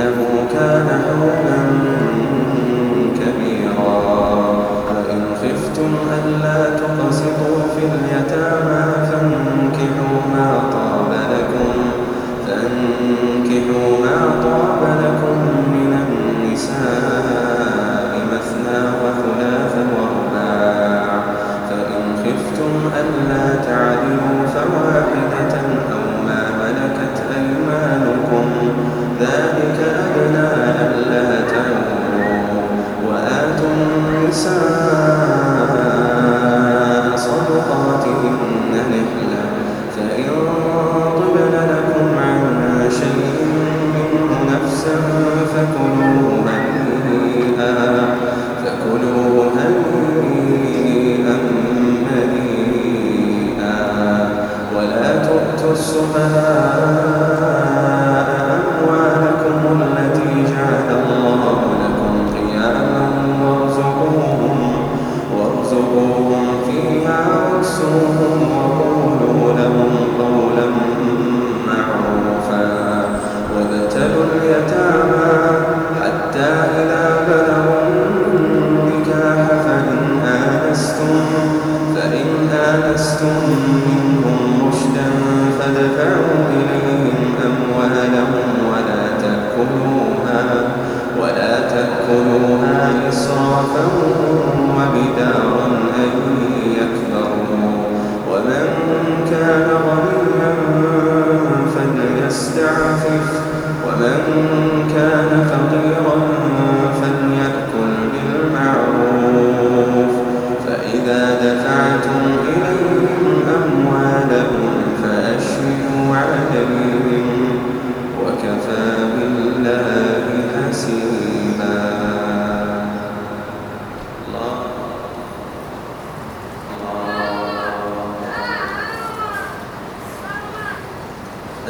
إنه كان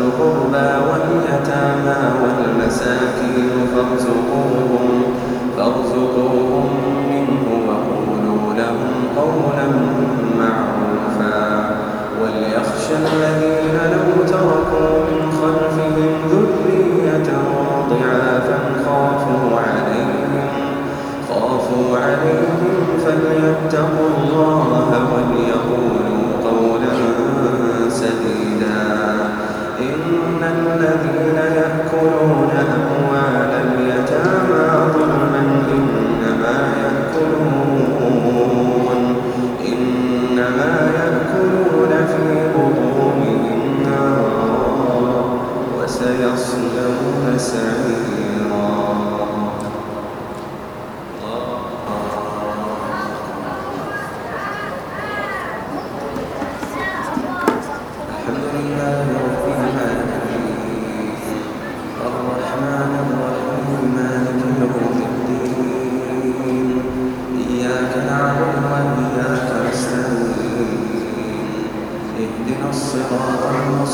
القربى واليتامى والمساكين.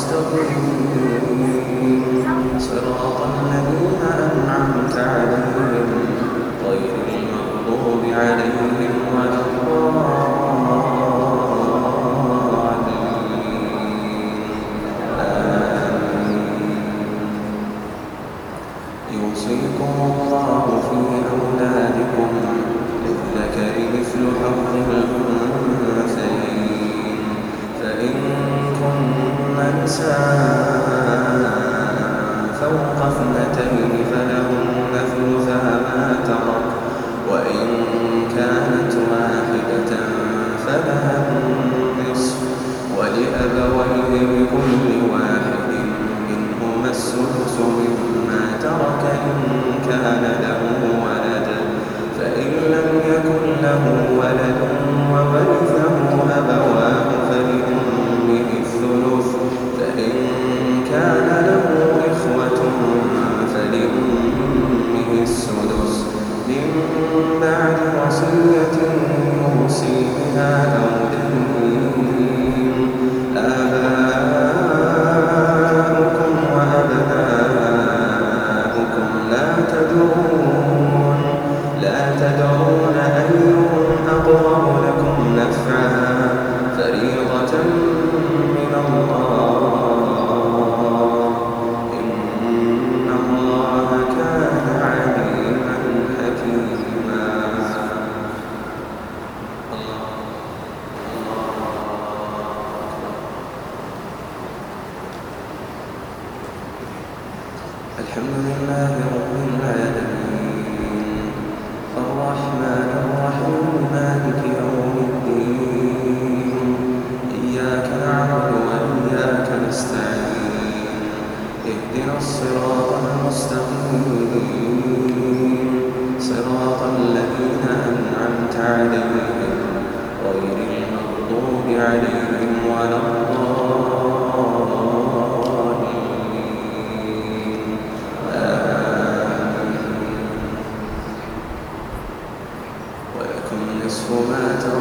estão اهدنا الصراط المستقيم. صراط الذين أنعمت عليهم غير المغضوب عليهم ولا الضالين. آمين. ولكم نصف ما ترى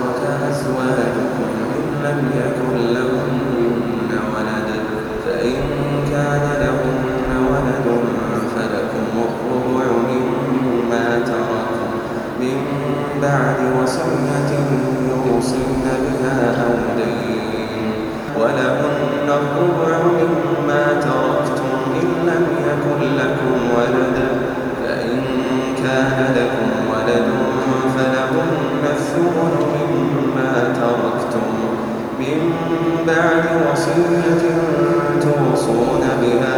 سنة توصون بها.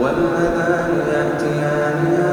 واللذان يأتيانها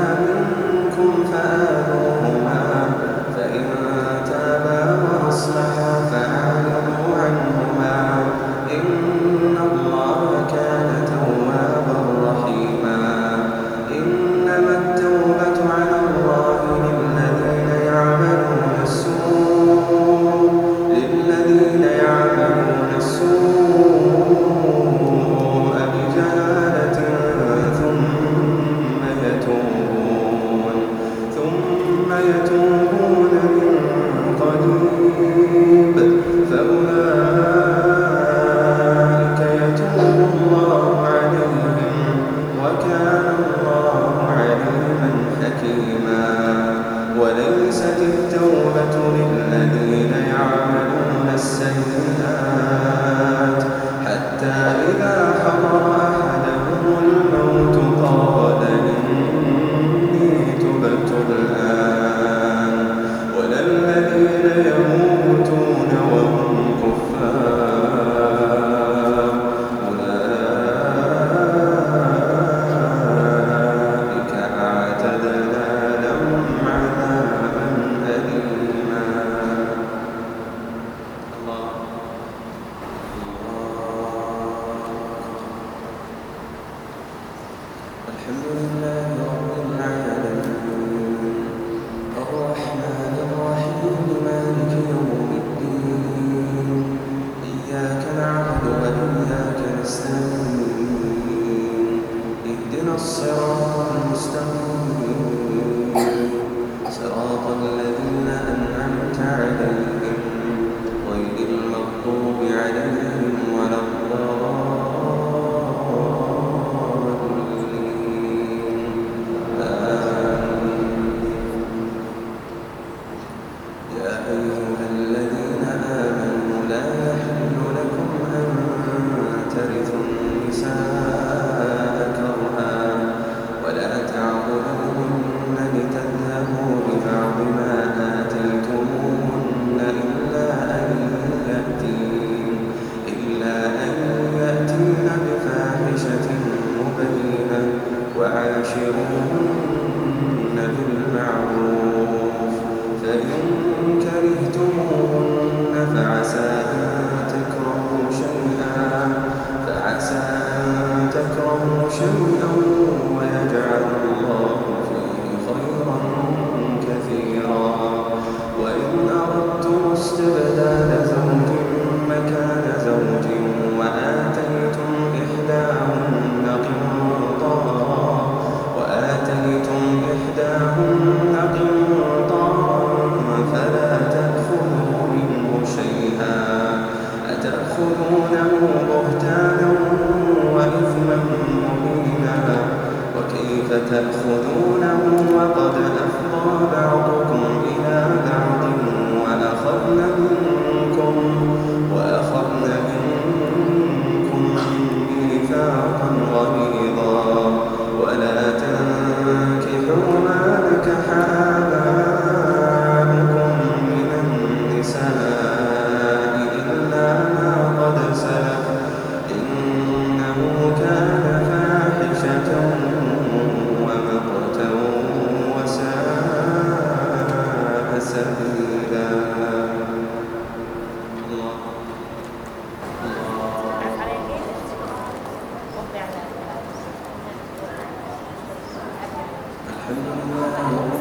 Amén.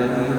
المغضوب